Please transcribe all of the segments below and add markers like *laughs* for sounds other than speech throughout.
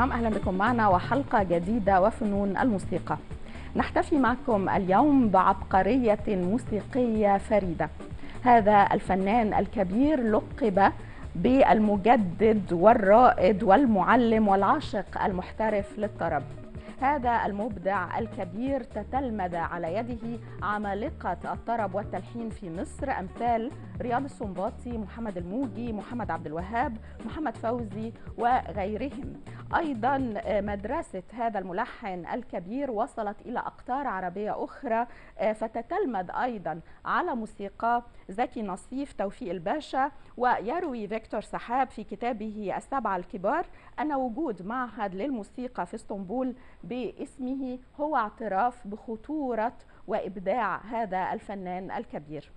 الكرام أهلا بكم معنا وحلقة جديدة وفنون الموسيقى. نحتفي معكم اليوم بعبقرية موسيقية فريدة. هذا الفنان الكبير لقب بالمجدد والرائد والمعلم والعاشق المحترف للطرب. هذا المبدع الكبير تتلمذ على يده عمالقة الطرب والتلحين في مصر أمثال رياض السنباطي محمد الموجي محمد عبد الوهاب محمد فوزي وغيرهم أيضا مدرسة هذا الملحن الكبير وصلت إلى أقطار عربية أخرى فتتلمذ أيضا على موسيقى زكي نصيف توفيق الباشا ويروي فيكتور سحاب في كتابه السبعة الكبار أن وجود معهد للموسيقى في إسطنبول باسمه هو اعتراف بخطورة وإبداع هذا الفنان الكبير.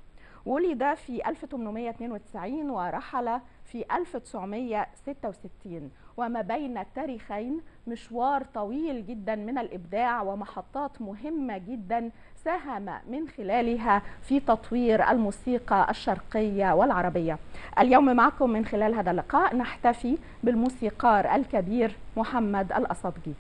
ولد في 1892 ورحل في 1966 وما بين التاريخين مشوار طويل جدا من الإبداع ومحطات مهمة جدا ساهم من خلالها في تطوير الموسيقى الشرقية والعربية. اليوم معكم من خلال هذا اللقاء نحتفي بالموسيقار الكبير محمد الأصدقي.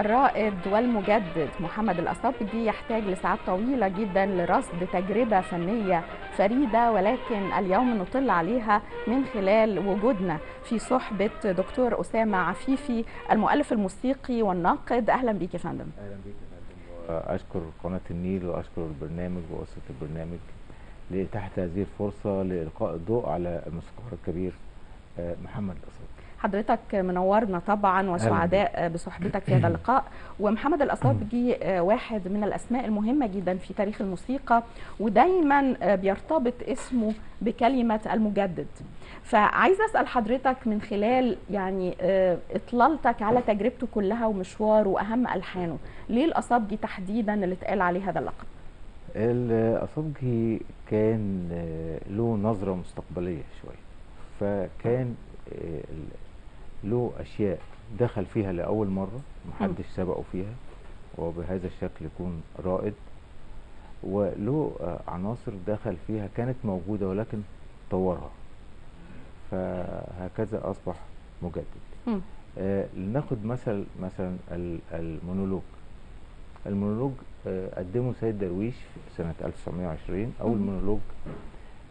الرائد والمجدد محمد الأصابجي يحتاج لساعات طويلة جدا لرصد تجربة فنية فريدة ولكن اليوم نطل عليها من خلال وجودنا في صحبة دكتور أسامة عفيفي المؤلف الموسيقي والناقد. أهلا بيك يا فندم. أهلا بيك يا فندم. وأشكر قناة النيل وأشكر البرنامج وأسرة البرنامج لتحت هذه الفرصة لإلقاء الضوء على الموسيقار الكبير محمد الأصابجي حضرتك منورنا طبعا وسعداء بصحبتك في هذا اللقاء. ومحمد الأصابجي واحد من الأسماء المهمة جدا في تاريخ الموسيقى ودايما بيرتبط اسمه بكلمة المجدد. فعايزة أسأل حضرتك من خلال يعني إطلالتك على تجربته كلها ومشواره وأهم ألحانه ليه الأصابجي تحديدا اللي اتقال عليه هذا اللقب؟ الأصابجي كان له نظرة مستقبلية شوية. فكان له أشياء دخل فيها لأول مرة محدش سبقه فيها وبهذا الشكل يكون رائد. وله عناصر دخل فيها كانت موجودة ولكن طورها. فهكذا أصبح مجدد. آه لناخد مثل مثلا المونولوج. المونولوج آه قدمه سيد درويش سنة 1920 أول مونولوج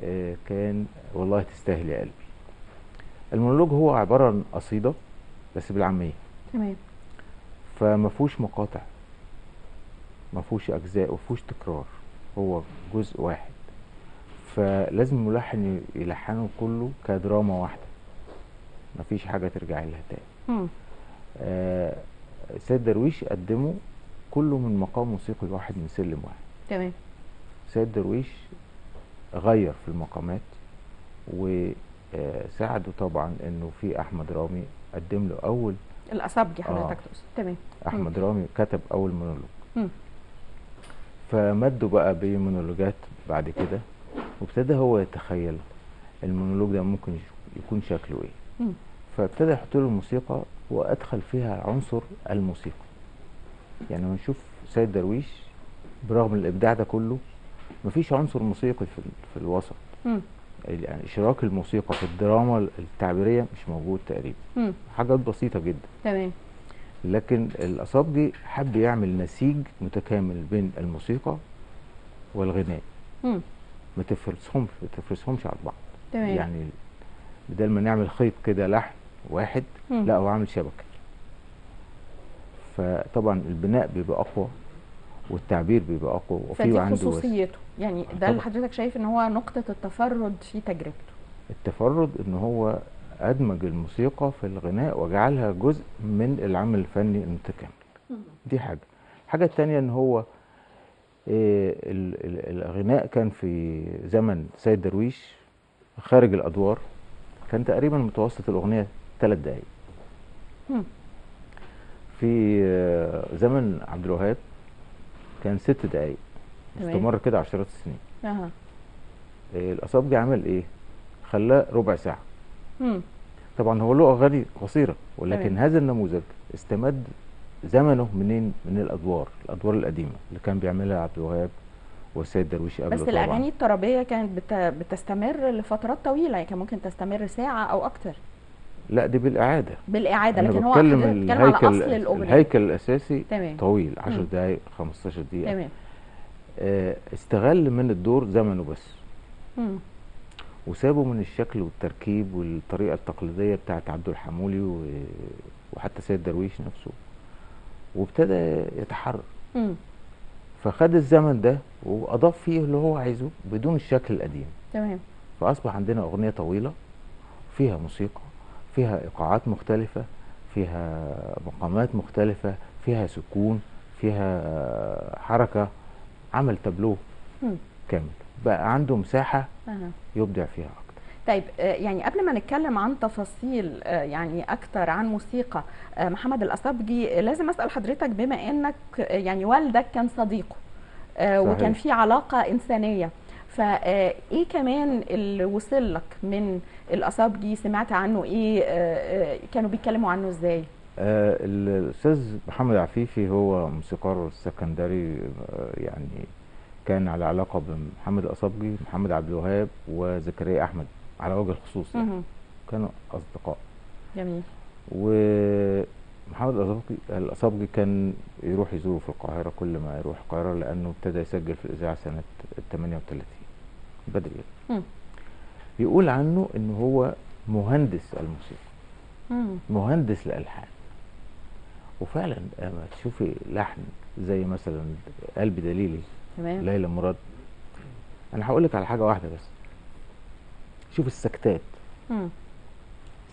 آه كان والله تستاهل يا قلبي. المونولوج هو عبارة عن قصيدة بس بالعامية. تمام. فما فيهوش مقاطع ما فيهوش أجزاء وفيهوش تكرار هو جزء واحد. فلازم الملحن يلحنه كله كدراما واحدة. ما فيش حاجة ترجعي لها تاني. آه سيد درويش قدمه كله من مقام موسيقي واحد من سلم واحد. تمام. سيد درويش غير في المقامات وساعده طبعا إنه في أحمد رامي قدم له أول الاصابجي حضرتك آه. تقصد تمام أحمد رامي كتب أول مونولوج. فمدوا بقى بمونولوجات بعد كده وابتدى هو يتخيل المونولوج ده ممكن يكون شكله إيه مم. فابتدى يحط له الموسيقى وأدخل فيها عنصر الموسيقى يعني لما نشوف سيد درويش برغم الإبداع ده كله مفيش عنصر موسيقي في, في الوسط مم. يعني إشراك الموسيقى في الدراما التعبيرية مش موجود تقريبا. مم. حاجات بسيطة جدا. تمام. لكن الأصابجي حب يعمل نسيج متكامل بين الموسيقى والغناء. مم. ما تفرسهمش ما تفرسهمش على بعض. تمام. يعني بدل ما نعمل خيط كده لحن واحد مم. لا هو عامل شبكة. فطبعا البناء بيبقى أقوى. والتعبير بيبقى أقوى وفي عنده خصوصيته. يعني ده اللي. حضرتك شايف إن هو نقطة التفرد في تجربته. التفرد إن هو أدمج الموسيقى في الغناء وجعلها جزء من العمل الفني المتكامل. دي حاجة. الحاجة التانية إن هو ال- الغناء كان في زمن سيد درويش خارج الأدوار. كان تقريبا متوسط الأغنية ثلاث دقائق. في آه، زمن عبد الوهاب كان ست تمام. استمر كده عشرات السنين. أها. آه، الاصابجي عمل إيه؟ خلاه ربع ساعة. مم. طبعا هو له أغاني قصيرة ولكن تمام. هذا النموذج استمد زمنه منين؟ من الأدوار الأدوار القديمة اللي كان بيعملها عبد الوهاب والسيد درويش قبله بس طبعا. الأغاني الطربية كانت بت... بتستمر لفترات طويلة يعني كان ممكن تستمر ساعة أو أكتر. لا دي بالإعادة. بالإعادة أنا لكن هو بتكلم على أصل الاغنية الهيكل الأساسي تمام. طويل 10 مم. دقائق 15 دقيقة. تمام. آه، استغل من الدور زمنه بس. مم. وسابه من الشكل والتركيب والطريقة التقليدية بتاعت عبد الحمولي و... وحتى سيد درويش نفسه. وابتدى يتحرر مم. فخد الزمن ده وأضاف فيه اللي هو عايزه بدون الشكل القديم. تمام. فأصبح عندنا أغنية طويلة فيها موسيقى فيها إيقاعات مختلفة فيها مقامات مختلفة فيها سكون فيها حركة عمل تابلو مم. كامل بقى عنده مساحة. يبدع فيها أكتر طيب آه، يعني قبل ما نتكلم عن تفاصيل آه، يعني أكتر عن موسيقى آه، محمد الأصابجي آه، لازم أسأل حضرتك بما إنك يعني والدك كان صديقه صحيح. وكان في علاقة إنسانية فايه كمان اللي وصل لك من الأصابجي سمعت عنه إيه؟ آه، آه، كانوا بيتكلموا عنه إزاي؟ آه الأستاذ محمد عفيفي هو موسيقار سكندري يعني كان على علاقة بمحمد الاصابجي محمد عبد الوهاب وزكريا أحمد على وجه الخصوص يعني. كانوا أصدقاء. جميل. ومحمد الأصابجي كان يروح يزوره في القاهرة كل ما يروح القاهرة لأنه ابتدى يسجل في الإذاعة سنة 38 بدري يعني. مم. يقول عنه إن هو مهندس الموسيقى مم. مهندس الألحان وفعلا لما تشوفي لحن زي مثلا قلبي دليلي تمام ليلى مراد أنا هقول لك على حاجة واحدة بس شوف السكتات مم.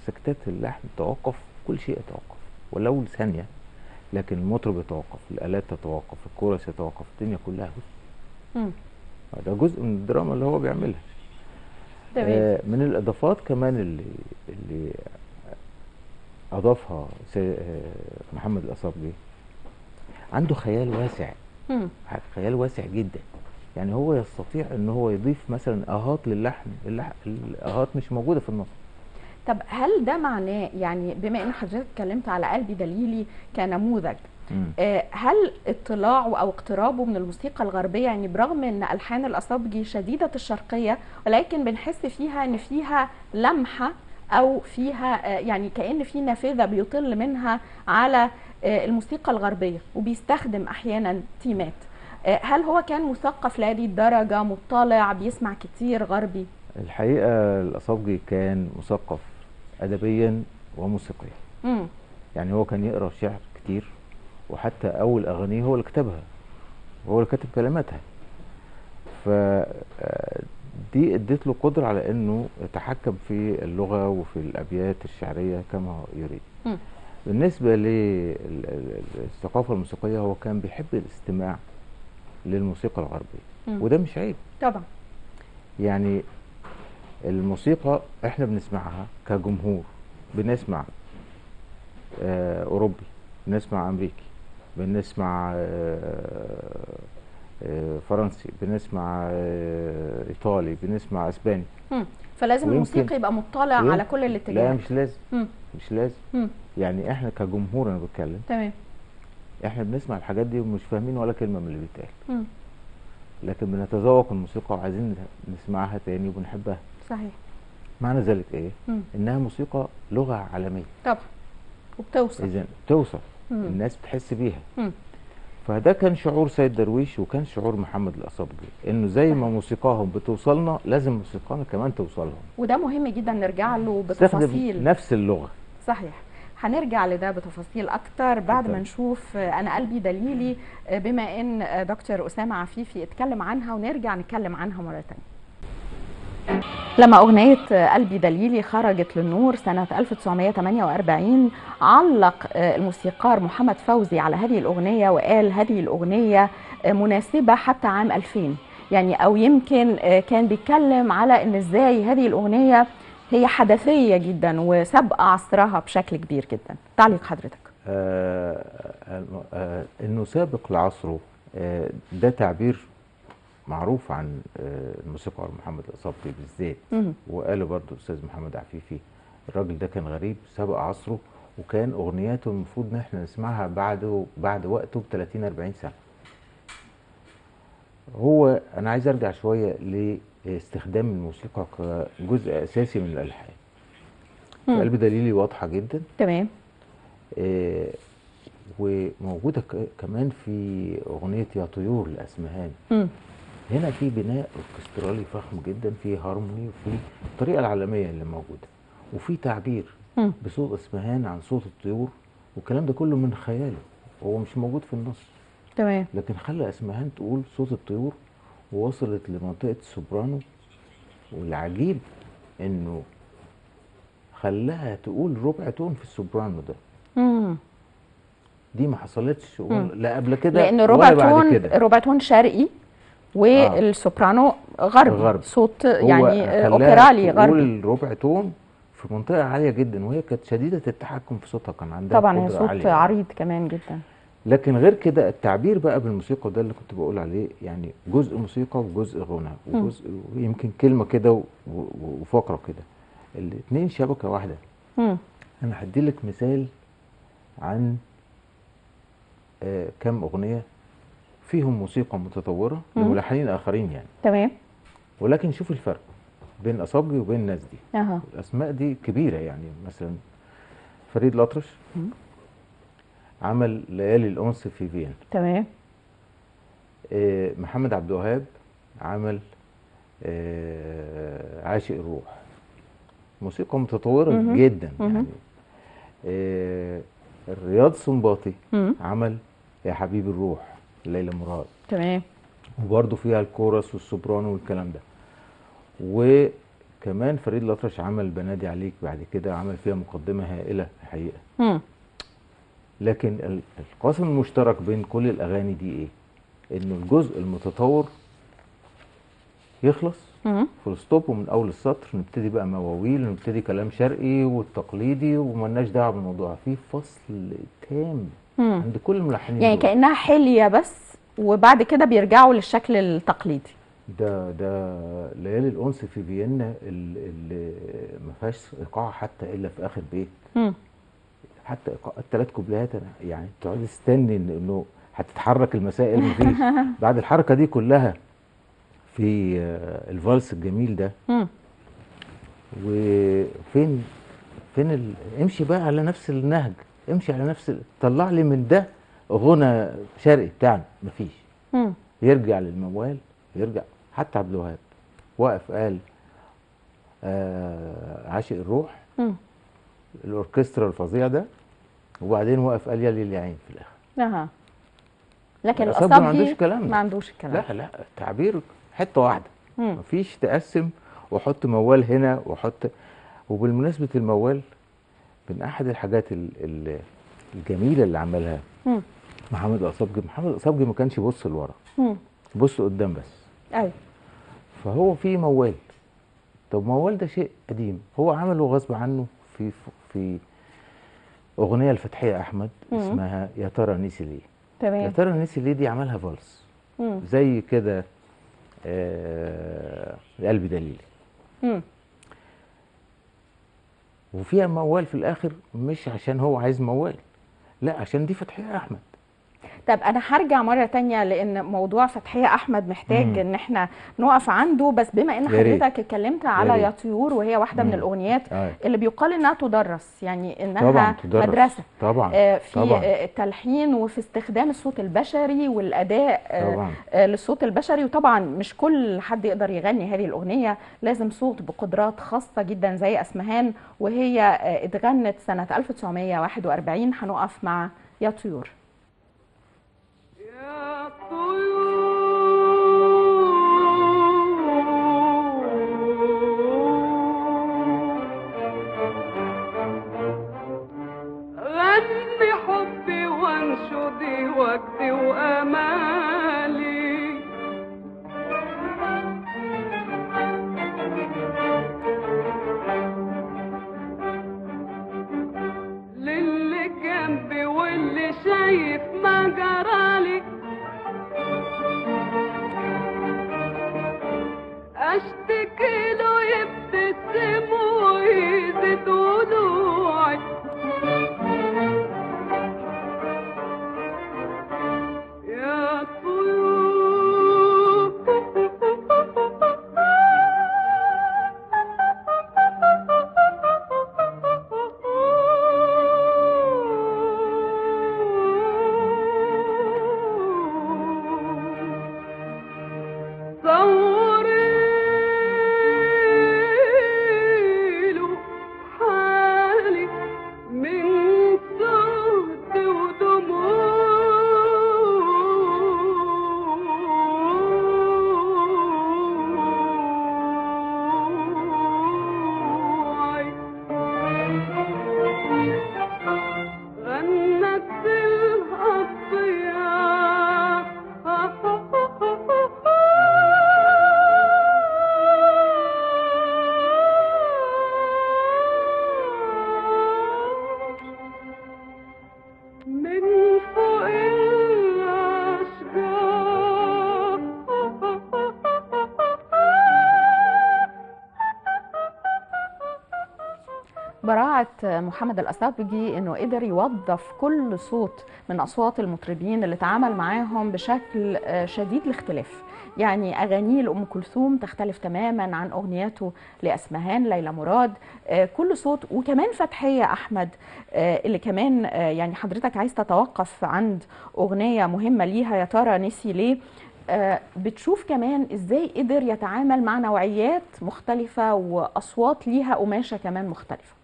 سكتات اللحن توقف كل شيء يتوقف ولو ثانية لكن المطرب يتوقف الآلات تتوقف الكورس يتوقف الدنيا كلها مم. ده جزء من الدراما اللي هو بيعملها. تمام. آه من الإضافات كمان اللي اللي أضافها سي- آه، محمد الأصابجي عنده خيال واسع. مم. خيال واسع جدا. يعني هو يستطيع إن هو يضيف مثلا أهات للحن. الأهات مش موجودة في النص. طب هل ده معناه يعني بما إن حضرتك اتكلمت على قلبي دليلي كنموذج هل اطلاعه أو اقترابه من الموسيقى الغربية يعني برغم إن ألحان الاصابجي شديدة الشرقية ولكن بنحس فيها إن فيها لمحة أو فيها آه، يعني كأن في نافذة بيطل منها على آه، الموسيقى الغربية وبيستخدم أحيانا تيمات. آه، هل هو كان مثقف لهذه الدرجة مطلع بيسمع كتير غربي؟ الحقيقة الاصابجي كان مثقف ادبيا وموسيقيا. يعني هو كان يقرأ شعر كتير. وحتى أول اغانيه هو اللي كتبها وهو اللي كاتب كلماتها. ف آه، دي ادت له قدرة على إنه يتحكم في اللغة وفي الأبيات الشعرية كما هو يريد. مم. بالنسبة للثقافة الموسيقية هو كان بيحب الاستماع للموسيقى الغربية. مم. وده مش عيب. طبعا. يعني الموسيقى إحنا بنسمعها كجمهور. بنسمع آه أوروبي بنسمع أمريكي. بنسمع آه آه فرنسي بنسمع آه إيطالي بنسمع إسباني مم. فلازم الموسيقي يبقى مطلع على كل لا الاتجاهات مش لازم مم. مش لازم مم. يعني إحنا كجمهور أنا بتكلم تمام إحنا بنسمع الحاجات دي ومش فاهمين ولا كلمة من اللي بيتقال. لكن بنتذوق الموسيقى وعايزين نسمعها تاني وبنحبها صحيح معنى ذلك إيه مم. إنها موسيقى لغة عالمية طبعا وبتوصل اذا توصل مم. الناس بتحس بيها. مم. فده كان شعور سيد درويش وكان شعور محمد الأصابجي إنه زي ما. موسيقاهم بتوصلنا لازم موسيقانا كمان توصلهم. وده مهم جدا نرجع له بتفاصيل. نفس اللغة. صحيح. هنرجع لده بتفاصيل أكتر بعد ما. نشوف أنا قلبي دليلي بما إن دكتور أسامة عفيفي اتكلم عنها ونرجع نتكلم عنها مرة تانية. لما أغنية قلبي دليلي خرجت للنور سنة 1948 علق آه، الموسيقار محمد فوزي على هذه الأغنية وقال هذه الأغنية آه، مناسبة حتى عام 2000 يعني أو يمكن آه، كان بيتكلم على إن إزاي هذه الأغنية هي حدثية جدا وسابقة عصرها بشكل كبير جدا. تعليق حضرتك. آه آه آه إنه سابق لعصره ده تعبير معروف عن آه الموسيقار محمد الأصابجي بالذات. وقاله برضو الأستاذ محمد عفيفي الراجل ده كان غريب سابق عصره وكان اغنياته المفروض إن إحنا نسمعها بعده بعد وقته ب 30 40 سنة هو أنا عايز أرجع شوية لاستخدام الموسيقى كجزء أساسي من الألحان مم. قلب دليلي واضحة جدا تمام آه، وموجودة ك- كمان في أغنية يا طيور لأسمهان مم. هنا في بناء أوركسترالي فخم جدا في هارموني وفي الطريقة العالمية اللي موجودة. وفي تعبير. بصوت إسمهان عن صوت الطيور والكلام ده كله من خياله. هو مش موجود في النص. تمام. لكن خلى إسمهان تقول صوت الطيور ووصلت لمنطقة السوبرانو والعجيب إنه خلاها تقول ربع تون في السوبرانو ده. مم. دي ما حصلتش. لا قبل كده لأن بعد تون الربع تون شرقي والسوبرانو غربي غربي. صوت يعني آه، أوبرالي غربي ربع تون في منطقة عالية جدا وهي كانت شديدة التحكم في صوتها كان عندها طبعا هي صوت عالية. عريض كمان جدا لكن غير كده التعبير بقى بالموسيقى ده اللي كنت بقول عليه يعني جزء موسيقى وجزء غنى وجزء يمكن كلمة كده وفقرة كده الاثنين شبكة واحدة مم. أنا هدي لك مثال عن آه كم أغنية فيهم موسيقى متطورة مم. لملحنين آخرين يعني تمام ولكن شوف الفرق بين أصابجي وبين الناس دي أها الأسماء دي كبيرة يعني مثلا فريد الأطرش مم. عمل ليالي الأنس في فين تمام آه، محمد عبد الوهاب عمل آه، عاشق الروح موسيقى متطورة مهم. جدا مهم. يعني آه، الرياض سنباطي مم. عمل يا حبيب الروح ليلى مراد. تمام. وبرضه فيها الكورس والسوبرانو والكلام ده. وكمان فريد الأطرش عمل بنادي عليك بعد كده عمل فيها مقدمة هائلة الحقيقة مم. لكن ال- القاسم المشترك بين كل الأغاني دي إيه؟ إنه الجزء المتطور يخلص. full stop ومن أول السطر نبتدي بقى مواويل ونبتدي كلام شرقي والتقليدي وملناش دعوة بالموضوع في فصل تام. مم. عند كل الملحنين يعني دول. كأنها حلية بس وبعد كده بيرجعوا للشكل التقليدي ده ده ليالي الأنس في فيينا ال- اللي ما فيهاش إيقاع حتى إلا في آخر بيت مم. حتى إيقاع الثلاث كوبليهات يعني تقعد تستني إنه هتتحرك المسائل مفيش *laughs* بعد الحركة دي كلها في آه، الفالس الجميل ده مم. وفين فين ال... امشي بقى على نفس النهج امشي على نفس. طلع لي من ده غنى شرقي بتاعنا. مفيش. مم. يرجع للموال يرجع. حتى عبد الوهاب وقف قال آه عاشق الروح. مم. الأوركسترا الفظيع ده. وبعدين وقف قال يا ليل يا عين في الآخر. أها. لكن الأصابجي ما عندوش الكلام ما عندوش الكلام لا لا. تعبير حتة واحدة. مم. مفيش تقسم واحط موال هنا واحط وبالمناسبة الموال من أحد الحاجات ال- ال- الجميلة اللي عملها مم. محمد الاصابجي محمد الاصابجي ما كانش يبص لورا. يبص قدام بس أيوه فهو في موال طب موال ده شيء قديم هو عمله غصب عنه في في أغنية لفتحيه أحمد مم. اسمها يا ترى نسي ليه يا تمام ترى نسي ليه دي عملها فالس. زي كده آه قلبي دليلي مم. وفيها موال في الآخر مش عشان هو عايز موال لا عشان دي فتحية أحمد. طب أنا هرجع مرة تانية لأن موضوع فتحية أحمد محتاج مم. إن إحنا نقف عنده بس بما إن. حضرتك اتكلمت على. يا طيور وهي واحدة من مم. الأغنيات آه. اللي بيقال إنها تدرس يعني إنها طبعا تدرس مدرسة طبعا آه، في طبعا. آه، التلحين وفي استخدام الصوت البشري والأداء آه، طبعا آه، للصوت البشري وطبعا مش كل حد يقدر يغني هذه الأغنية لازم صوت بقدرات خاصة جدا زي أسمهان وهي آه، اتغنت سنة 1941 هنقف مع يا طيور حبي وانشدي وجدي وامالي محمد الأسابجي إنه قدر يوظف كل صوت من أصوات المطربين اللي تعامل معاهم بشكل آه، شديد الاختلاف. يعني أغانيه لأم كلثوم تختلف تماما عن أغنياته لأسمهان ليلى مراد آه، كل صوت. وكمان فتحية أحمد آه، اللي كمان يعني حضرتك عايز تتوقف عند أغنية مهمة ليها يا ترى نسي ليه؟ بتشوف كمان إزاي قدر يتعامل مع نوعيات مختلفة وأصوات ليها قماشة كمان مختلفة.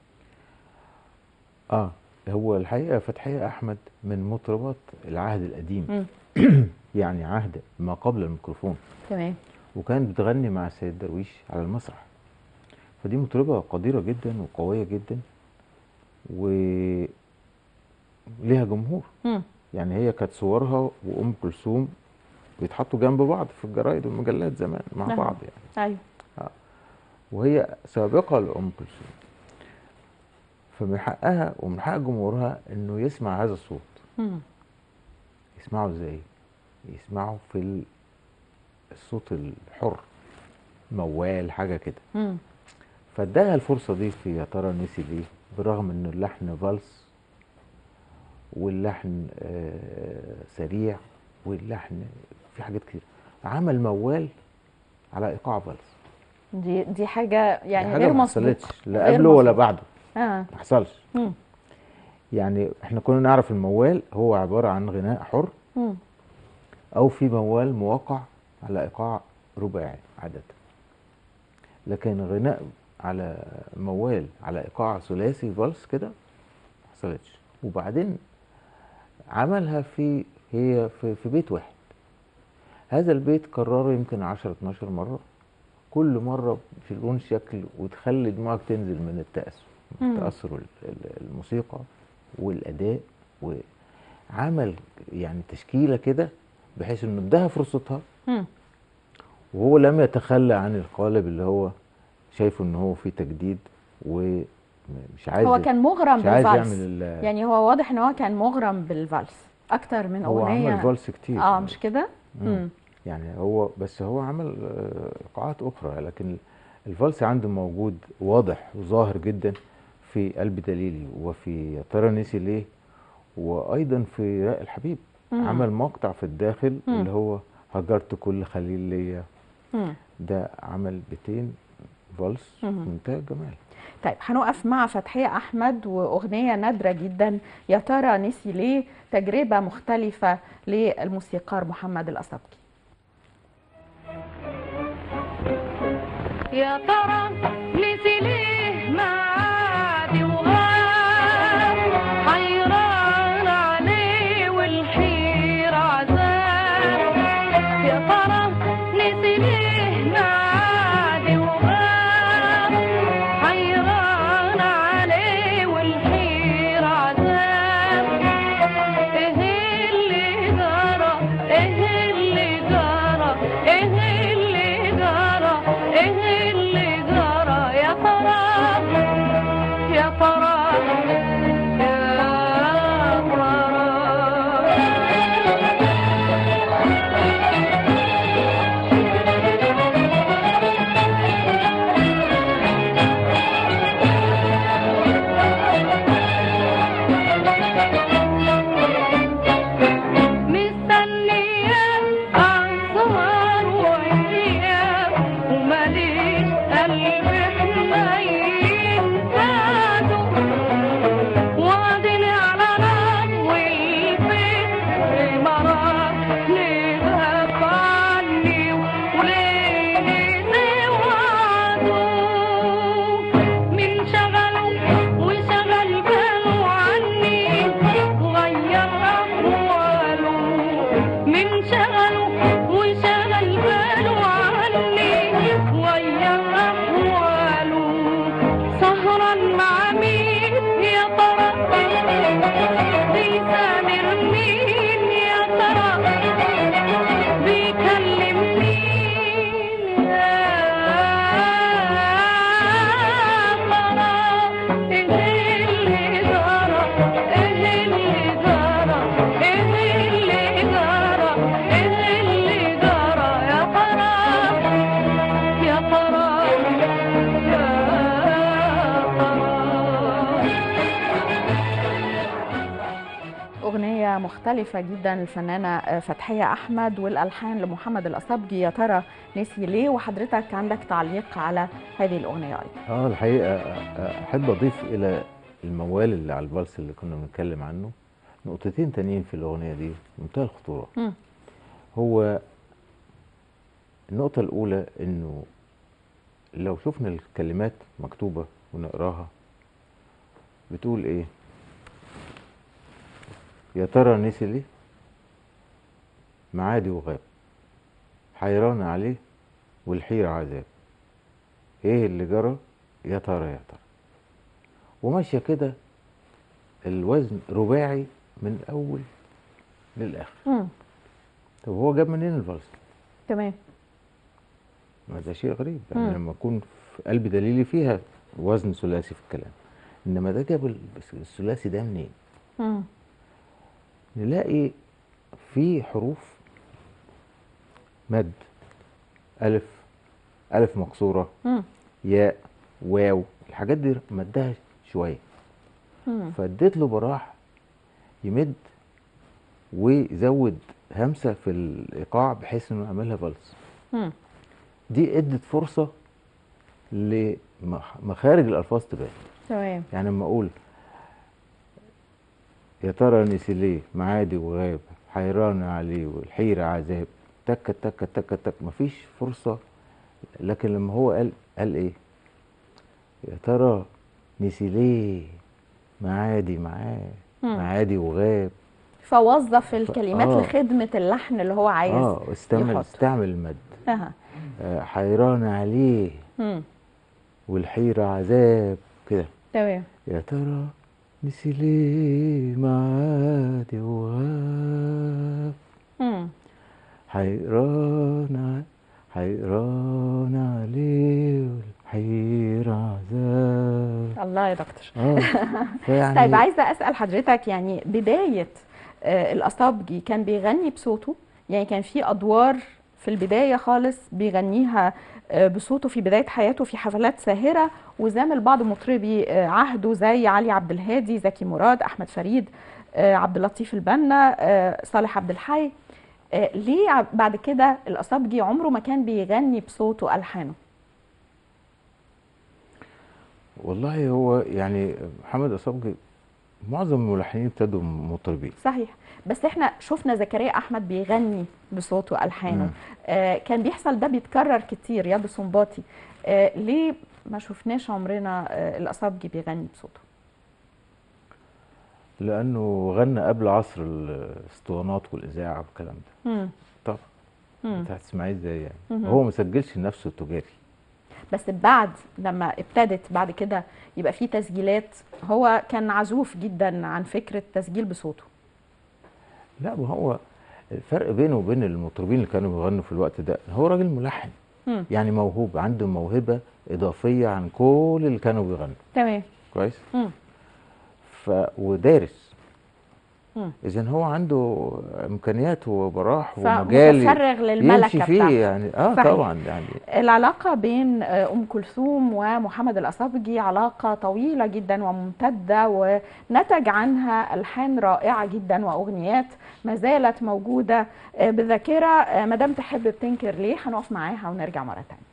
آه هو الحقيقة فتحية أحمد من مطربات العهد القديم. *clears throat* يعني عهد ما قبل الميكروفون. تمام. وكانت بتغني مع السيد درويش على المسرح. فدي مطربة قديرة جدا وقوية جدا و ليها جمهور. مم. يعني هي كانت صورها وأم كلثوم بيتحطوا جنب بعض في الجرايد والمجلات زمان مع نعم. بعض يعني. أيوه. وهي سابقة لأم كلثوم. فمن حقها ومن حق جمهورها إنه يسمع هذا الصوت. مم. يسمعه إزاي؟ يسمعه في ال- الصوت الحر موال حاجة كده. فاداها الفرصة دي في يا ترى نسي ليه؟ بالرغم ان اللحن فالس واللحن آه سريع واللحن في حاجات كتير. عمل موال على إيقاع فالس دي دي حاجة دي يعني حاجة غير ما حصلتش لا قبله ولا. بعده. آه. ما حصلش. يعني إحنا كنا نعرف الموال هو عبارة عن غناء حر. مم. أو في موال موقع على إيقاع رباعي عادة. لكن غناء على موال على إيقاع ثلاثي فالس كده ما حصلتش. وبعدين عملها في هي في, في بيت واحد. هذا البيت كرره يمكن 10 12 مرة. كل مرة في لون شكل وتخلي دماغك تنزل من التأثر ال- الموسيقى والأداء وعمل يعني تشكيلة كده بحيث إنه اداها فرصتها. وهو لم يتخلى عن القالب اللي هو شايفه ان هو فيه تجديد ومش عايز هو كان مغرم مش عايز بالفالس. يعمل يعني هو واضح إن هو كان مغرم بالفالس أكتر من هو أغنية. عمل فالس كتير. آه مش كده. يعني هو بس هو عمل آه، إيقاعات أخرى لكن الفالس عنده موجود واضح وظاهر جدا. في قلبي دليلي وفي يا ترى نسي ليه وأيضا في رق الحبيب مم. عمل مقطع في الداخل مم. اللي هو هجرت كل خليل ليا. ده عمل بيتين فالس. منتهى الجمال طيب هنقف مع فتحية أحمد وأغنية نادرة جدا يا ترى نسي ليه تجربة مختلفة للموسيقار محمد الأصبكي يا ترى مختلفة جدا الفنانة آه، فتحية أحمد والألحان لمحمد الأصبجي. يا ترى نسي ليه؟ وحضرتك عندك تعليق على هذه الأغنية أيضا. آه الحقيقة أحب أضيف إلى الموال اللي على الفالس اللي كنا بنتكلم عنه نقطتين تانيين في الأغنية دي. منتهى الخطورة. مم. هو النقطة الأولى إنه لو شفنا الكلمات مكتوبة ونقراها بتقول إيه؟ يا ترى نسي ليه؟ معادي وغاب حيران عليه والحيرة عذاب إيه اللي جرى؟ يا ترى يا ترى وماشية كده الوزن رباعي من الأول للآخر مم. طب هو جاب منين الفالس؟ تمام ما ده شيء غريب يعني مم. لما يكون في قلب دليلي فيها وزن ثلاثي في الكلام إنما ده جاب ال- الثلاثي ده منين مم. نلاقي في حروف مد ألف ألف مكسورة مم. ياء واو الحاجات دي مدها شوية مم. فاديت له براح يمد ويزود همسة في الإيقاع بحيث إنه يعملها فالس. دي ادت فرصة لمخارج الألفاظ تبان تمام يعني لما أقول يا ترى نسي ليه معادي وغاب حيران عليه والحيرة عذاب تك تك تك تك مفيش فرصة لكن لما هو قال قال إيه يا ترى نسي ليه معادي معاه. معادي وغاب فوظف الكلمات آه. لخدمة اللحن اللي هو عايز آه استعمل. استعمل المد. آه، حيران عليه مم. والحيرة عذاب كده تمام يا ترى ليه معادي وغاب. حيران حيران عليه والحيرة عذاب الله يا دكتور. فيعني *laughs* طيب عايزة أسأل حضرتك يعني بداية آه، الأصابجي كان بيغني بصوته؟ يعني كان في أدوار في البداية خالص بيغنيها بصوته في بداية حياته في حفلات ساهرة وزامل بعض مطربي آه، عهده زي علي عبد الهادي زكي مراد أحمد فريد آه، عبد اللطيف البنا آه، صالح عبد الحي. آه، ليه بعد كده الأصابجي عمره ما كان بيغني بصوته ألحانه؟ والله هو يعني محمد أصابجي معظم الملحنين ابتدوا مطربين. صحيح. بس إحنا شفنا زكريا أحمد بيغني بصوته ألحانه. آه كان بيحصل ده بيتكرر كتير رياض السنباطي آه ليه ما شفناش عمرنا آه الأصابجي بيغني بصوته؟ لأنه غنى قبل عصر الاسطوانات والإذاعة والكلام ده. مم. أنت هتسمعيه إزاي يعني. هو ما سجلش نفسه تجاري. بس بعد لما ابتدت بعد كده يبقى في تسجيلات هو كان عزوف جدا عن فكرة تسجيل بصوته. لا ما هو الفرق بينه وبين المطربين اللي كانوا بيغنوا في الوقت ده هو راجل ملحن. مم. يعني موهوب عنده موهبة إضافية عن كل اللي كانوا بيغنوا. تمام. كويس؟ مم. ف ودارس. إذا هو عنده إمكانيات وبراح ومجال فمتفرغ للملكه يمشي فيه بتاعته. يعني. آه صحيح. طبعا يعني. العلاقة بين آه، أم كلثوم ومحمد الأصابجي علاقة طويلة جدا وممتدة ونتج عنها ألحان رائعة جدا وأغنيات ما زالت موجودة آه، بالذاكرة آه، مدام تحب بتنكر ليه؟ هنقف معاها ونرجع مرة تانية.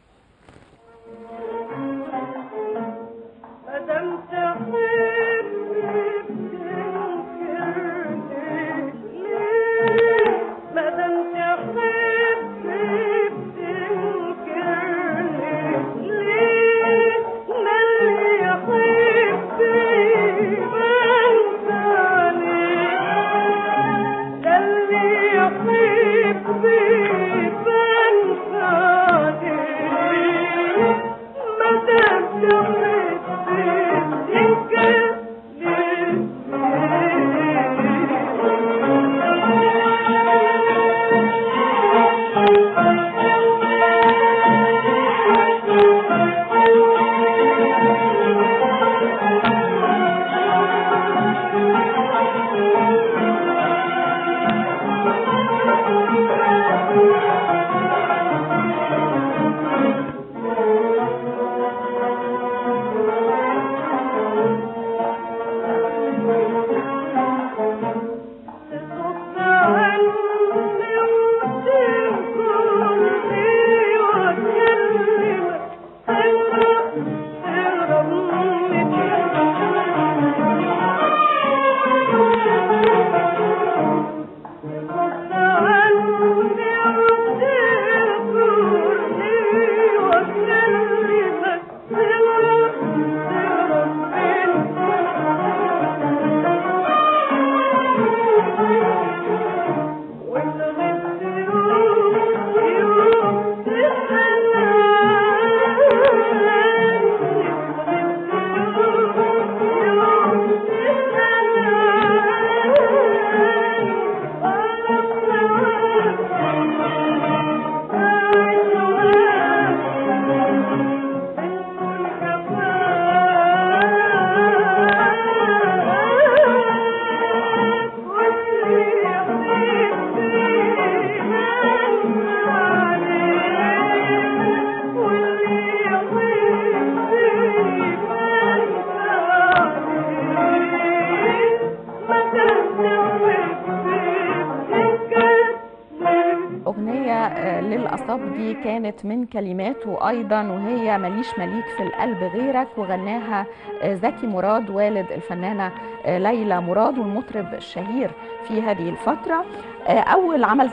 من كلماته أيضا وهي ماليش مليك في القلب غيرك وغناها آه، زكي مراد والد الفنانة آه، ليلى مراد والمطرب الشهير في هذه الفترة. آه، أول عمل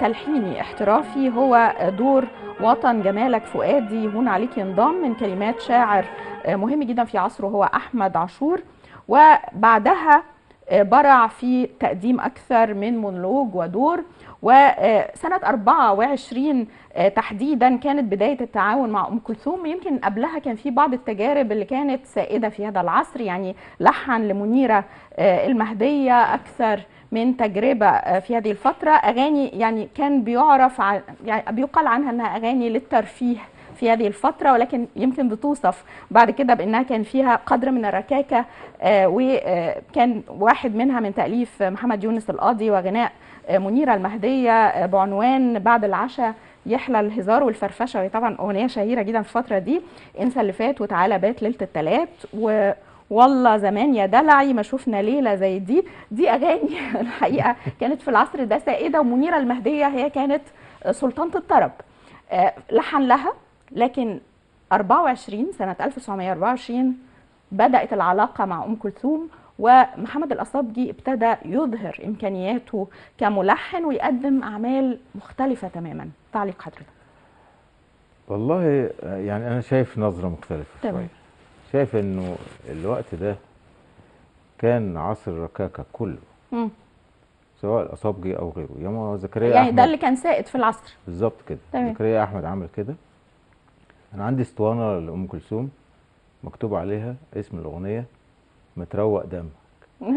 تلحيني احترافي هو دور وطن جمالك فؤادي. هون عليك ينضم من كلمات شاعر مهم جدا في عصره هو أحمد عاشور. وبعدها برع في تقديم أكثر من مونولوج ودور. وسنة 24 آه، تحديدا كانت بداية التعاون مع أم كلثوم. يمكن قبلها كان في بعض التجارب اللي كانت سائدة في هذا العصر يعني لحن لمنيرة آه، المهدية أكثر من تجربة آه، في هذه الفترة. أغاني يعني كان بيعرف عن يعني بيقال عنها أنها أغاني للترفيه في هذه الفترة ولكن يمكن بتوصف بعد كده بأنها كان فيها قدر من الركاكة آه، وكان واحد منها من تأليف محمد يونس القاضي وغناء آه، منيرة المهدية آه، بعنوان بعد العشاء يحلى الهزار والفرفشة. وهي طبعا أغنية شهيرة جدا في الفترة دي. انسى اللي فات وتعالى بات ليلة التلات. و والله زمان يا دلعي ما شفنا ليلة زي دي. دي أغاني *laughs* الحقيقة كانت في العصر ده سائدة. ومنيرة المهدية هي كانت سلطانة الطرب. آه، لحن لها لكن 24 سنة 1924 بدأت العلاقة مع أم كلثوم. ومحمد الأصابجي ابتدى يظهر إمكانياته كملحن ويقدم أعمال مختلفة تماما. تعليق حضرتك. والله يعني أنا شايف نظرة مختلفة تمام. شايف إنه الوقت ده كان عصر الركاكة كله. مم. سواء الأصابجي أو غيره. ياما زكريا يعني أحمد. ده اللي كان سائد في العصر. بالظبط كده. زكريا أحمد عمل كده. أنا عندي اسطوانة لأم كلثوم مكتوب عليها اسم الأغنية. متروق دمك *laughs*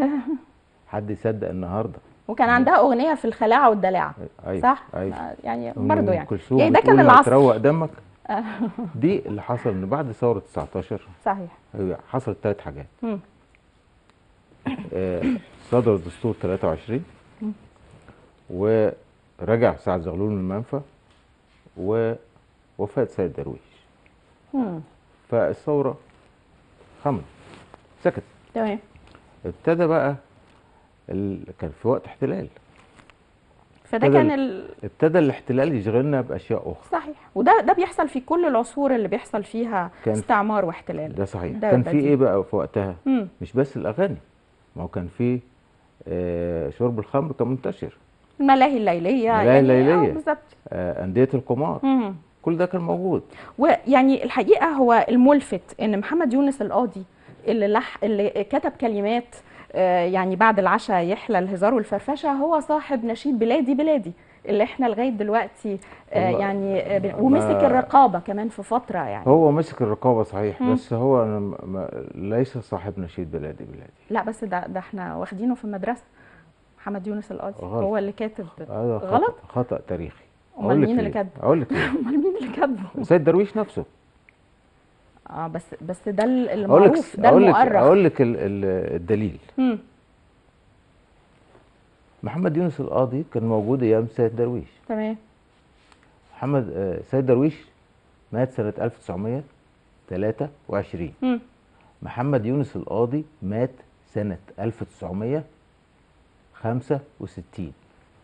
حد يصدق النهارده. وكان عندها أغنية في الخلاعة والدلاعة أيوه صح؟ آه، يعني برضه يعني. يعني ده كان ما العصر. تروق دمك؟ *laughs* دي اللي حصل ان بعد ثورة 19 صحيح. حصلت ثلاث حاجات. آه، صدر الدستور 23 ورجع سعد زغلول من المنفى. ووفاة سيد درويش. مم. فالثورة خمد سكت تمام. ابتدى بقى ال... كان في وقت احتلال. فده كان ال-. ابتدى الاحتلال يشغلنا بأشياء أخرى. صحيح. وده ده بيحصل في كل العصور اللي بيحصل فيها كان- استعمار واحتلال. ده صحيح. ده كان في. إيه بقى في وقتها؟ مم. مش بس الأغاني. ما هو كان في آه، شرب الخمر كان منتشر. الملاهي الليلية الملاهي يعني. آه، بالظبط. آه، أندية القمار. مم. كل ده كان موجود. ويعني الحقيقة هو الملفت إن محمد يونس القاضي اللي لح اللي كتب كلمات آه، يعني بعد العشاء يحلى الهزار والفرفشة هو صاحب نشيد بلادي بلادي اللي إحنا لغاية دلوقتي آه، يعني آه، ومسك الرقابة كمان في فترة يعني هو مسك الرقابة صحيح. بس هو ليس صاحب نشيد بلادي بلادي لا بس ده ده إحنا واخدينه في المدرسة محمد يونس القاضي. هو اللي كاتب غلط خطأ تاريخي لك مين اللي؟ كاتبه؟ أقول لك؟ *laughs* أمال مين اللي كاتبه سيد درويش نفسه آه بس بس ده المعروف ده أقول المؤرخ أقول لك ال- ال- الدليل مم. محمد يونس القاضي كان موجود أيام سيد درويش تمام محمد آه، سيد درويش مات سنة 1923 مم. محمد يونس القاضي مات سنة 1965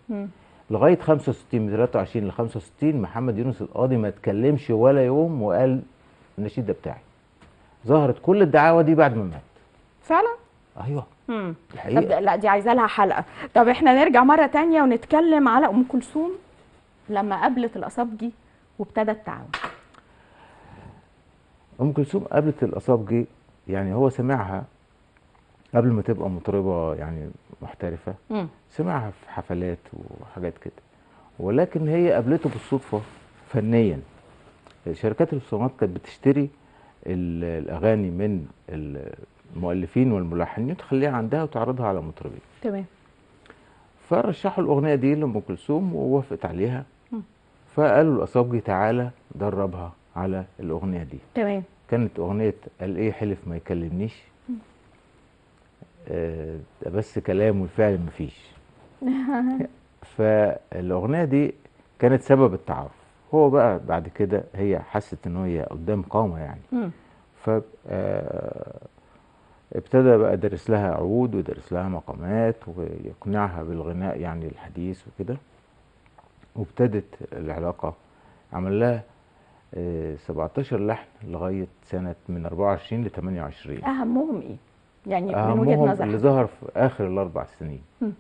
مم. لغاية 65 من 23 ل 65 محمد يونس القاضي ما اتكلمش ولا يوم وقال النشيد ده بتاعي. ظهرت كل الدعاوى دي بعد ما مات. فعلا؟ أيوه. مم. طب الحقيقة. ده- لا دي عايزة لها حلقة. طب إحنا نرجع مرة تانية ونتكلم على أم كلثوم لما قابلت الاصابجي وابتدى التعاون. أم كلثوم قابلت الاصابجي يعني هو سمعها قبل ما تبقى مطربة يعني محترفة. مم. سمعها في حفلات وحاجات كده. ولكن هي قابلته بالصدفة فنيا. شركات الاسطوانات كانت بتشتري ال- الأغاني من المؤلفين والملحنين وتخليها عندها وتعرضها على مطربين. تمام. فرشحوا الأغنية دي لأم كلثوم ووافقت عليها. فقالوا الاصابجي تعالى دربها على الأغنية دي. تمام. كانت أغنية قال إيه حلف ما يكلمنيش. آه ده بس كلام والفعل مفيش. *laughs* فالأغنية دي كانت سبب التعارف. هو بقى بعد كده هي حست إن هي قدام قامه يعني. ف آه، ابتدى بقى يدرس لها عود ويدرس لها مقامات ويقنعها بالغناء يعني الحديث وكده. وابتدت العلاقة عمل لها آه، 17 لحن لغاية سنة من 24 ل 28 أهمهم إيه؟ يعني من وجهة أهمهم نظر اللي. ظهر في آخر الأربع سنين. مم.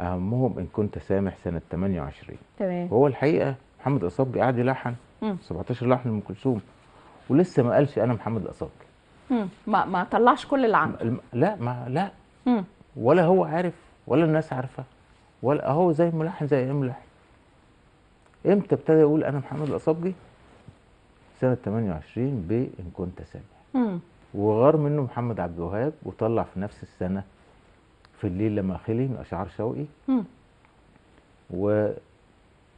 أهمهم إن كنت سامح سنة 28 تمام. وهو الحقيقة محمد أصابجي قاعد يلحن مم. 17 لحن لأم كلثوم ولسه ما قالش أنا محمد أصابجي مم. ما ما طلعش كل اللي عنده لا ما لا مم. ولا هو عارف ولا الناس عارفة ولا هو زي ملحن زي ملحن إمتى ابتدى يقول أنا محمد الاصابجي سنة 28 بان كنت سامع. وغار منه محمد عبد الوهاب وطلع في نفس السنة في الليل لما خلي من أشعار شوقي مم.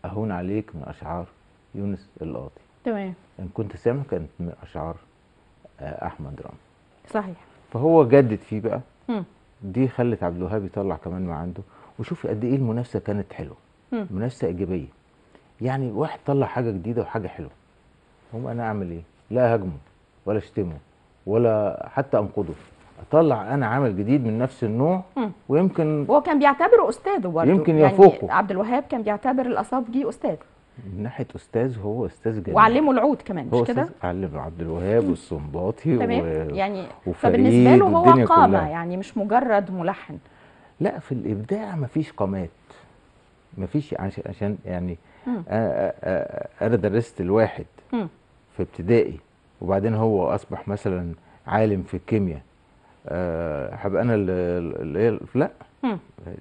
واهون عليك من أشعار يونس القاضي. تمام. إن كنت سامع كانت من أشعار آه، أحمد رامي صحيح. فهو جدد فيه بقى. مم. دي خلت عبد الوهاب يطلع كمان ما عنده. وشوفي قد إيه المنافسة كانت حلوة. مم. منافسة إيجابية. يعني واحد طلع حاجة جديدة وحاجة حلوة. هم أنا أعمل إيه؟ لا هاجمه ولا أشتمه ولا حتى انقده اطلع أنا عمل جديد من نفس النوع مم. ويمكن وهو كان بيعتبره استاذه برضه يمكن يعني يفوقه. عبد الوهاب كان بيعتبر الاصابجي أستاذ. من ناحية أستاذ هو أستاذ جميل. وعلمه العود كمان هو مش كده علم عبد الوهاب والسنباطي تمام. و... يعني فبالنسبة له هو قامة كلها. يعني مش مجرد ملحن. لا في الإبداع مفيش قامات. مفيش عشان عشان يعني أنا درست الواحد مم. في ابتدائي وبعدين هو أصبح مثلا عالم في الكيمياء. هبقى أنا اللي لا.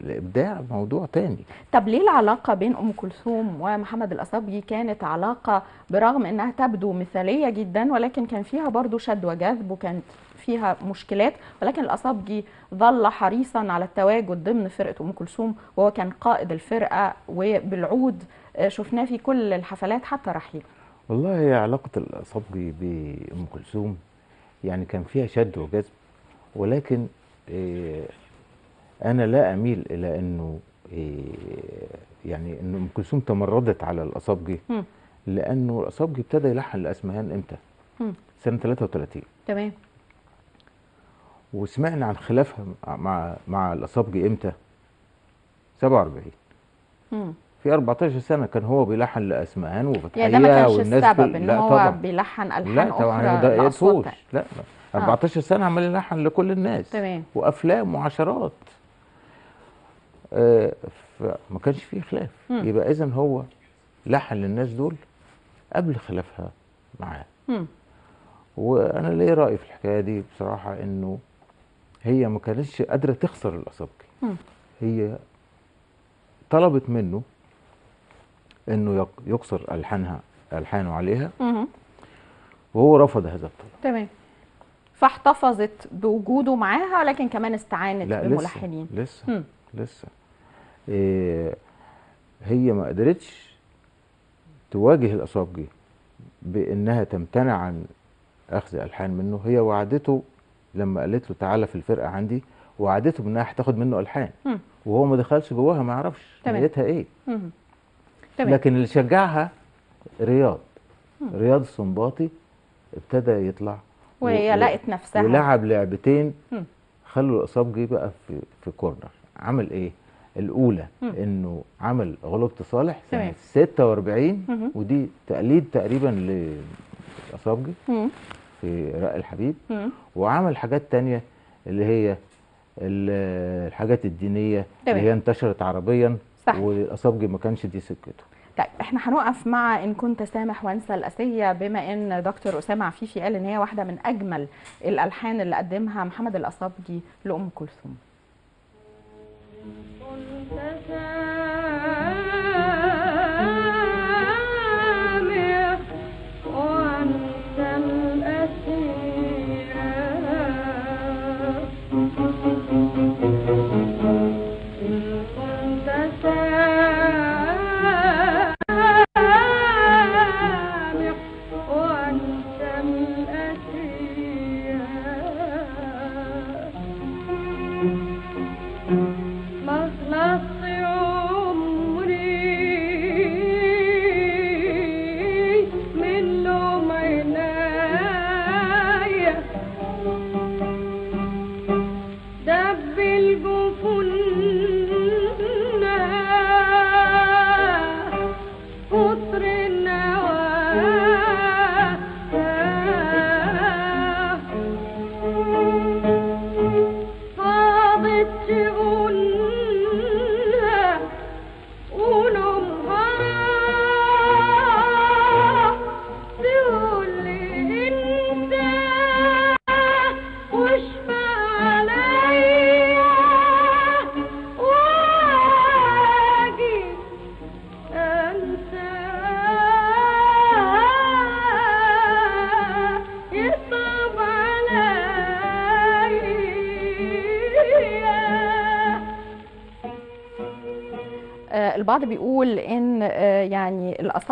الإبداع موضوع تاني. طب ليه العلاقة بين أم كلثوم ومحمد الأصابجي كانت علاقة برغم أنها تبدو مثالية جدا ولكن كان فيها برضو شد وجذب وكانت فيها مشكلات ولكن الأصابجي ظل حريصا على التواجد ضمن فرقة أم كلثوم وهو كان قائد الفرقة وبالعود آه، شفناه في كل الحفلات حتى رحيله والله هي علاقة الأصابجي بأم كلثوم يعني كان فيها شد وجذب ولكن إيه أنا لا أميل إلى إنه إيه يعني إن أم كلثوم تمردت على الأصابجي مم. لأنه الأصابجي ابتدى يلحن لأسمهان إمتى؟ مم. سنة 33 تمام وسمعنا عن خلافها مع مع الأصابجي إمتى؟ 47 مم. في 14 سنة كان هو بيلحن لأسمهان وفتحية يعني ده ما كانش السبب إن هو طبعا. بيلحن ألحان لا طبعا أخرى ده لأصوات يطوش تانية. لا 14 سنة عمال يلحن لكل الناس. تمام. وأفلام وعشرات. آه فما كانش فيه خلاف. مم. يبقى اذا هو لحن للناس دول قبل خلافها معاه. وأنا ليه رأي في الحكاية دي بصراحة إنه هي ما كانتش قادرة تخسر الاصابجي مم. هي طلبت منه إنه يق- يقصر الحانها ألحانه عليها. وهو رفض هذا الطلب تمام فاحتفظت بوجوده معاها ولكن كمان استعانت لا بملحنين لسه لسه مم. لسه إيه هي ما قدرتش تواجه الأصابجي بإنها تمتنع عن أخذ ألحان منه هي وعدته لما قالت له تعالى في الفرقة عندي وعدته بإنها هتاخد منه ألحان مم. وهو ما دخلش جواها ما يعرفش. نيتها إيه مم. تمام لكن اللي شجعها رياض مم. رياض السنباطي ابتدى يطلع وهي و- لقت نفسها ولعب لعبتين مم. خلوا الاصابجي بقى في في كورنر عمل إيه الأولى مم. إنه عمل غلبة صالح سنه تمام. 46 مهم. ودي تقليد تقريبا للاصابجي مم. في رق الحبيب مم. وعمل حاجات تانية اللي هي ال- الحاجات الدينية تمام. اللي هي انتشرت عربيا صح. والاصابجي ما كانش دي سكته طيب إحنا هنقف مع إن كنت سامح وأنسى الاسيه بما إن دكتور أسامة عفيفي قال إن هي واحدة من أجمل الألحان اللي قدمها محمد الأصابجي لأم كلثوم.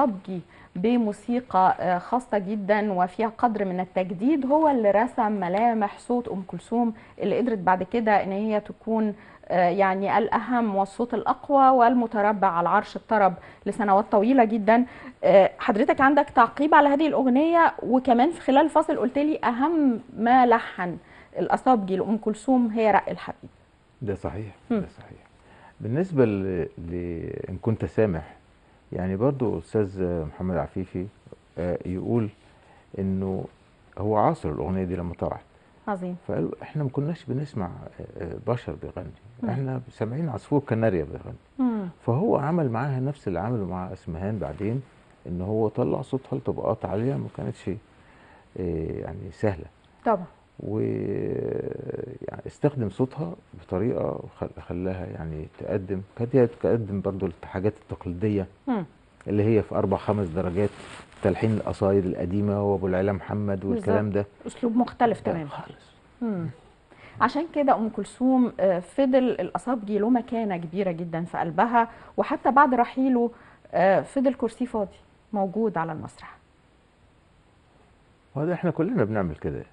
الاصابجي بموسيقى آه، خاصة جدا وفيها قدر من التجديد هو اللي رسم ملامح صوت أم كلثوم اللي قدرت بعد كده إن هي تكون آه، يعني الأهم والصوت الأقوى والمتربع على عرش الطرب لسنوات طويلة جدا. آه، حضرتك عندك تعقيب على هذه الأغنية؟ وكمان في خلال الفصل قلت لي أهم ما لحن الأصابجي لأم كلثوم هي رق الحبيب. ده صحيح. ده صحيح. بالنسبة ل... ل... إن كنت سامح يعني برضو أستاذ محمد عفيفي آه، يقول إنه هو عاصر الأغنية دي لما طلعت. عظيم. فقالوا إحنا ما كناش بنسمع آه، آه، بشر مم. بيغني إحنا سامعين عصفور كناريا بيغني. فهو عمل معاها نفس اللي عمله مع إسمهان بعدين إن هو طلع صوتها لطبقات عالية ما كانتش يعني سهلة. طبعا. و يعني استخدم صوتها بطريقة خل- خلاها يعني تقدم كانت هي تقدم برضو الحاجات التقليدية. اللي هي في أربع خمس درجات تلحين القصايد القديمة وأبو العلا محمد والكلام ده. أسلوب مختلف تماما. خالص. عشان كده أم كلثوم آه، فضل الاصابجي له مكانة كبيرة جدا في قلبها وحتى بعد رحيله آه، فضل كرسي فاضي موجود على المسرح. وهذا إحنا كلنا بنعمل كده.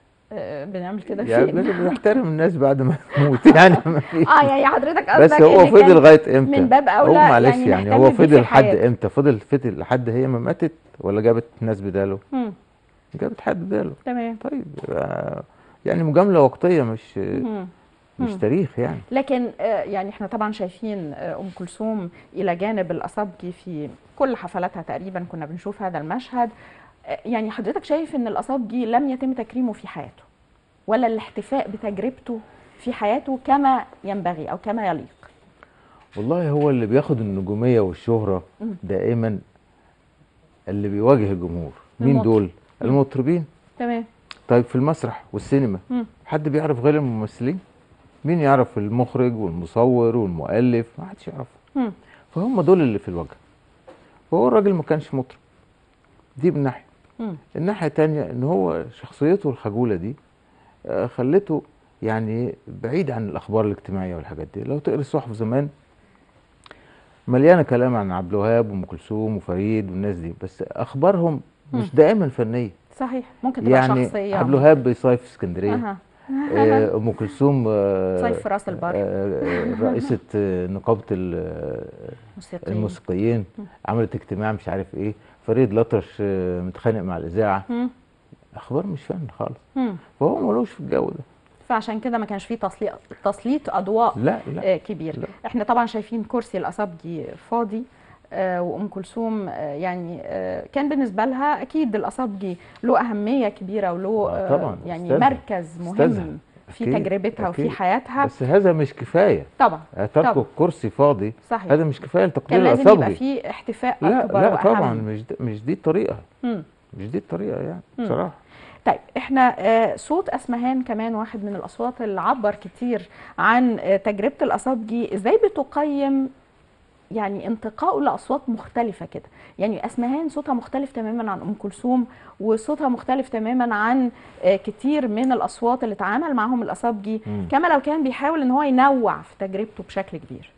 بنعمل كده يعني فين؟ بن- بنحترم الناس بعد ما *laughs* تموت يعني ما في آه يعني حضرتك بس قصدك هو إن فضل لغاية إمتى من باب أولى هو معلش يعني يعني هو فضل لحد. إمتى فضل فضل لحد هي ما ماتت ولا جابت ناس بداله مم. جابت حد بداله تمام طيب آه، يعني مجاملة وقتية مش مم. مش. تاريخ يعني لكن آه، يعني إحنا طبعا شايفين آه، أم كلثوم إلى جانب الأصابجي في كل حفلاتها تقريبا كنا بنشوف هذا المشهد يعني حضرتك شايف إن الاصابجي لم يتم تكريمه في حياته ولا الاحتفاء بتجربته في حياته كما ينبغي أو كما يليق؟ والله هو اللي بياخد النجومية والشهرة. دائما اللي بيواجه الجمهور. مين. دول. المطربين. تمام. طيب في المسرح والسينما مم. حد بيعرف غير الممثلين؟ مين يعرف المخرج والمصور والمؤلف؟ ما حدش يعرف. فهم دول اللي في الوجه. فهو الراجل ما كانش مطرب. دي من ناحية. مم. الناحية التانية إن هو شخصيته الخجولة دي آه، خلته يعني بعيد عن الأخبار الاجتماعية والحاجات دي لو تقرأ الصحف زمان مليانة كلام عن عبد الوهاب وأم كلثوم وفريد والناس دي بس أخبارهم. مش دائما فنية صحيح ممكن تبقى يعني شخصية عبد الوهاب بيصيف في اسكندرية أها. آه، أم كلثوم آه، *laughs* صيف في راس البر. رئيسة نقابة ال- *laughs* موسيقي الموسيقيين. عملت اجتماع مش عارف إيه فريد الأطرش آه، متخانق مع الإذاعة. أخبار مش فن خالص. فهو ملوش في الجو ده. فعشان كده ما كانش فيه تسليط تسليط أضواء لا لا آه، كبير. لا. إحنا طبعا شايفين كرسي الاصابجي فاضي آه، وأم كلثوم آه، يعني آه، كان بالنسبة لها أكيد الاصابجي له أهمية كبيرة وله آه، آه، طبعاً، يعني أستاذها، مركز مهم. في أكيد، تجربتها وفي أكيد. حياتها بس هذا مش كفاية طبعا طبعا. الكرسي فاضي صحيح هذا مش كفاية كان لتقدير لازم يبقى في احتفاء لا أكبر لا وأهم طبعا مش د- مش دي الطريقة مم. مش دي الطريقة يعني. بصراحة طيب إحنا آه، صوت أسمهان كمان واحد من الأصوات اللي عبر كتير عن آه، تجربة الأصابجي إزاي بتقيم يعني انتقائه لأصوات مختلفة كده. يعني أسمهان صوتها مختلف تماما عن أم كلثوم وصوتها مختلف تماما عن آه، كتير من الأصوات اللي اتعامل معاهم الاصابجي مم. كما لو كان بيحاول إن هو ينوع في تجربته بشكل كبير.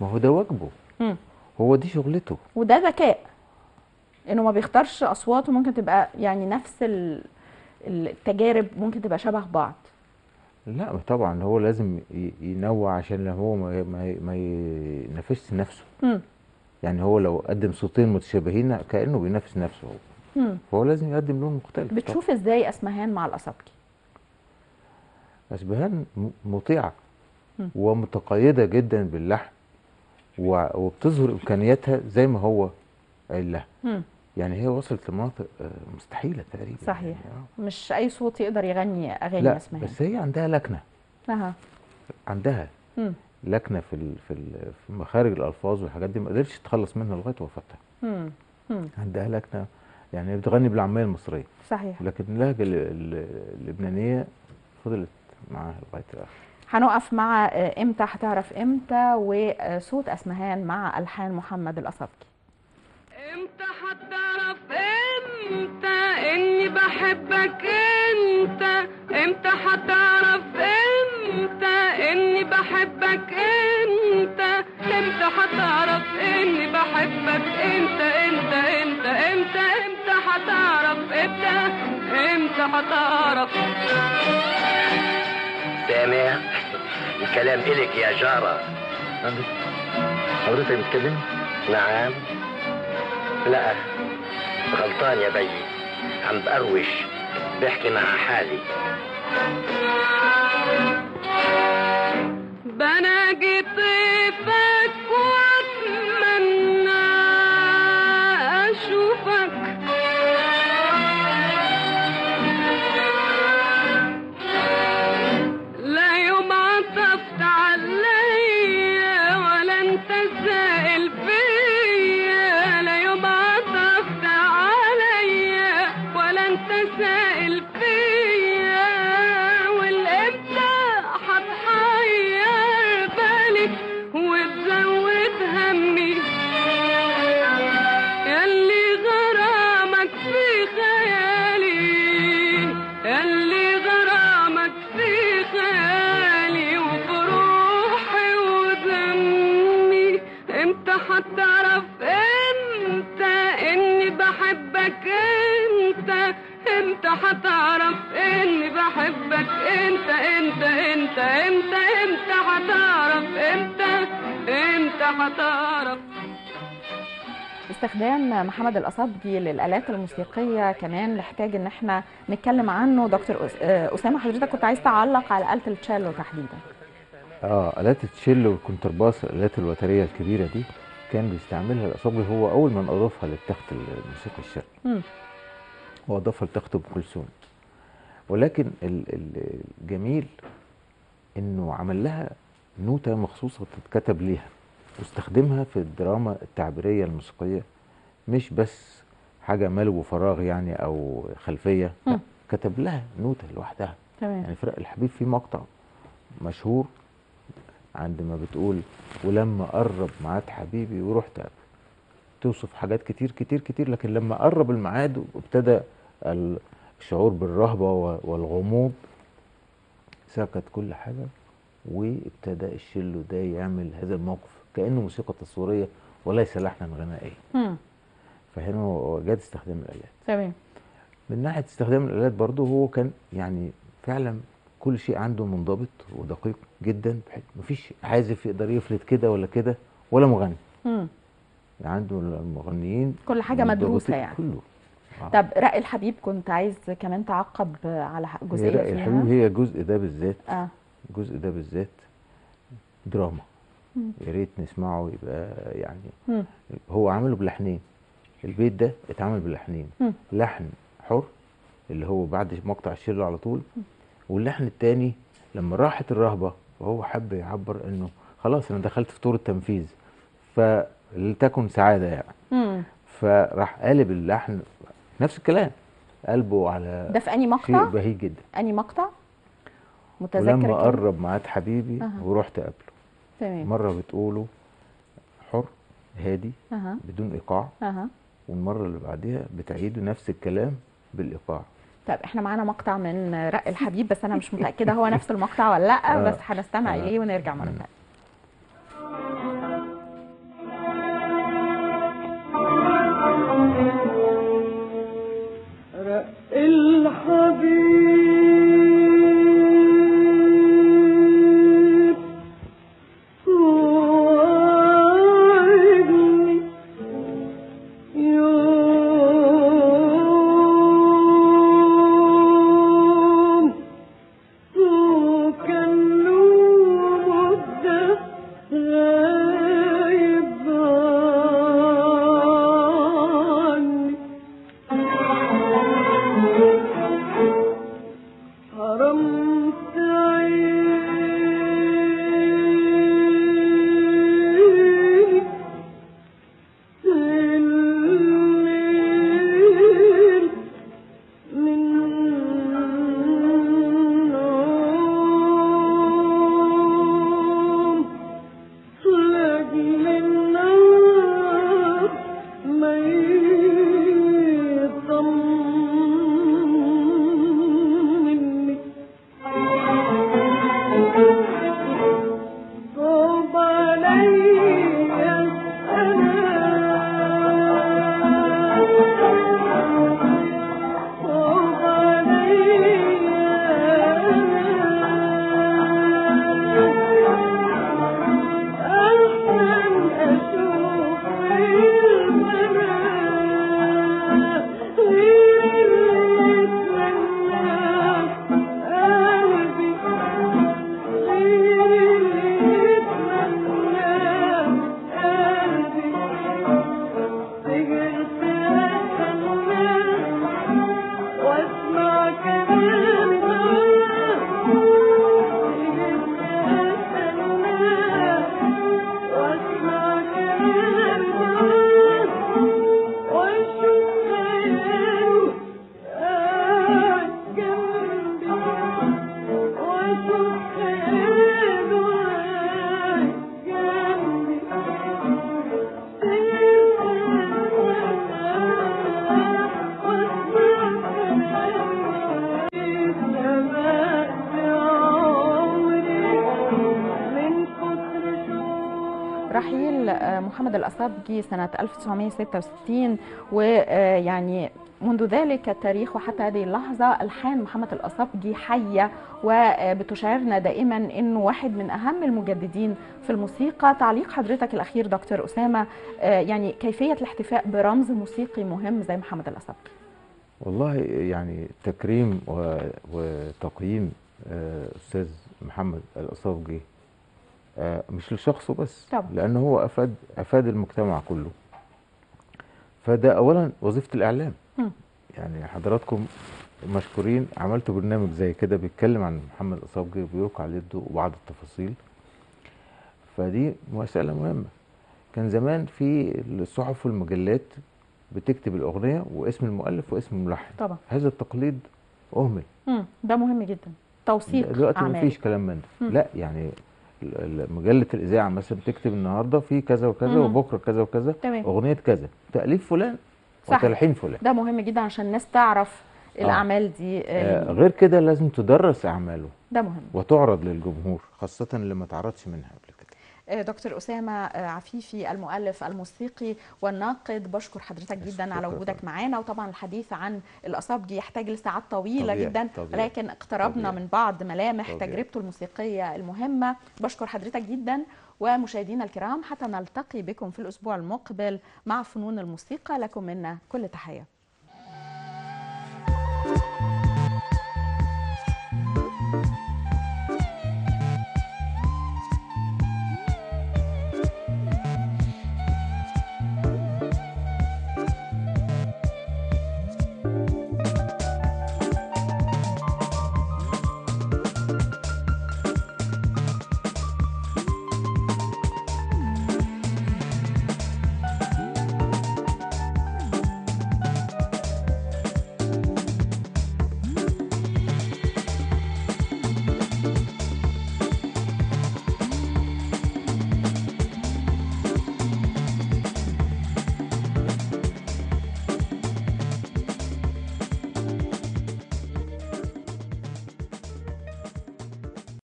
ما هو ده واجبه. مم. هو دي شغلته. وده ذكاء. إنه ما بيختارش اصوات وممكن تبقى يعني نفس ال- التجارب ممكن تبقى شبه بعض. لا طبعا هو لازم ينوع عشان هو ما ما ينافسش نفسه مم. يعني هو لو قدم صوتين متشابهين كأنه بينافس نفسه هو مم. فهو لازم يقدم لون مختلف طبعاً. بتشوف إزاي أسمهان مع الأصابجي أسبهان م- مطيعة مم. ومتقيدة جدا باللحن وبتظهر إمكانياتها زي ما هو قايل لها. يعني هي وصلت لمناطق آه، مستحيلة تقريبا صحيح. يعني آه. مش أي صوت يقدر يغني أغاني لا اسمهان بس هي عندها لكنة. أها. عندها مم. لكنة في ال- في ال- في مخارج الألفاظ والحاجات دي ما قدرتش تتخلص منها لغاية وفاتها. عندها لكنة يعني بتغني بالعامية المصرية. صحيح. لكن اللهجة ال- ال- اللبنانية فضلت معاها لغاية الآخر هنقف مع آه، إمتى؟ هتعرف إمتى؟ وصوت أسمهان مع ألحان محمد الاصابجي إمتى هتعرف إمتى اني بحبك انت. إمتى هتعرف إمتى اني بحبك انت. إمتى هتعرف اني بحبك انت. انت انت إمتى إمتى هتعرف إمتى إمتى هتعرف سامع؟ الكلام إلك يا جارة. حضرتك بتكلم؟ نعم. لا غلطان يا بيي. عم بقروش بحكي مع حالي. بناجي طيفك هتعرف استخدام محمد الأصابجي للآلات الموسيقية كمان نحتاج إن إحنا نتكلم عنه. دكتور آه، أسامة حضرتك كنت عايز تعلق على آلة التشيلو تحديدا. آه آلات التشيلو والكونترباس الآلات الوترية الكبيرة دي كان بيستعملها الأصابجي هو أول من أضافها للتخت الموسيقى الشرقي. مم. وأضافها لتخت أم كلثوم. ولكن ال- ال- الجميل إنه عمل لها نوتة مخصوصة تتكتب ليها. واستخدمها في الدراما التعبيرية الموسيقية مش بس حاجة ملو وفراغ يعني أو خلفية لا. كتب لها نوتة لوحدها. تمام. يعني فرق الحبيب في مقطع مشهور عندما بتقول ولما قرب ميعاد حبيبي ورحت توصف حاجات كتير كتير كتير لكن لما قرب الميعاد وابتدى الشعور بالرهبة والغموض سكت كل حاجة وابتدى الشلو ده يعمل هذا الموقف. كأنه موسيقى تصويرية وليس لحنا غنائيا. فهنا جاد استخدام الآلات تمام من ناحية استخدام الآلات برضه هو كان يعني فعلا كل شيء عنده منضبط ودقيق جدا بحيث مفيش عازف يقدر يفلت كده ولا كده ولا مغني مم. يعني عنده المغنيين كل حاجة منضبطين مدروسة يعني. كله آه. طب رأي الحبيب كنت عايز كمان تعقب على جزئية رأي الحبيب هي الجزء ده بالذات آه الجزء ده بالذات دراما. يا ريت نسمعه يبقى يعني مم. هو عمله بلحنين البيت ده اتعمل بلحنين مم. لحن حر اللي هو بعد مقطع الشيل على طول واللحن التاني لما راحت الرهبة وهو حب يعبر انه خلاص أنا دخلت في طور التنفيذ فلتكن سعادة يعني مم. فراح قالب اللحن نفس الكلام قلبه على ده في شيء مقطع؟ بهيج جدا أنهي مقطع؟ متذكر ولما؟ قرب ميعاد حبيبي أها. ورحت قبله تمام مرة بتقوله حر هادي أها بدون إيقاع أها والمرة اللي بعديها بتعيدوا نفس الكلام بالإيقاع طيب إحنا معانا مقطع من رق الحبيب بس أنا مش متأكدة هو نفس المقطع ولا لأ *laughs* آه. بس هنستمع آه. إليه ونرجع مرة. ثانية الأصابجي سنة 1966 ويعني منذ ذلك التاريخ وحتى هذه اللحظة ألحان محمد الأصابجي حية وبتشعرنا دائما أنه واحد من أهم المجددين في الموسيقى. تعليق حضرتك الأخير دكتور أسامة يعني كيفية الاحتفاء برمز موسيقي مهم زي محمد الأصابجي؟ والله يعني تكريم وتقييم آه، أستاذ محمد الأصابجي آه، مش لشخصه بس طبعا. لأن هو أفاد أفاد المجتمع كله. فده اولا وظيفة الإعلام. مم. يعني حضراتكم مشكورين عملتوا برنامج زي كده بيتكلم عن محمد وبيلقي عليه الضوء وبعض التفاصيل. فدي مسألة مهمة. كان زمان في الصحف والمجلات بتكتب الأغنية واسم المؤلف واسم الملحن. طبعا. هذا التقليد أهمل. مم. ده مهم جدا. توثيق دلوقتي مفيش كلام من ده. لا يعني مجلة الإذاعة مثلا بتكتب النهارده في كذا وكذا مم. وبكرة كذا وكذا تمام. أغنية كذا تأليف فلان صحيح. وتلحين فلان ده مهم جدا عشان الناس تعرف الأعمال دي آه آه، غير كده لازم تدرس أعماله ده مهم وتعرض للجمهور خاصة اللي ما تعرضش منها آه، دكتور أسامة آه، عفيفي المؤلف الموسيقي والناقد بشكر حضرتك جدا على. وجودك معانا وطبعا الحديث عن الأصابجي يحتاج لساعات طويلة طبيعي، جدا طبيعي، ولكن اقتربنا طبيعي. من بعض ملامح طبيعي. تجربته الموسيقية المهمة بشكر حضرتك جدا ومشاهدينا الكرام حتى نلتقي بكم في الأسبوع المقبل مع فنون الموسيقى لكم منا كل تحية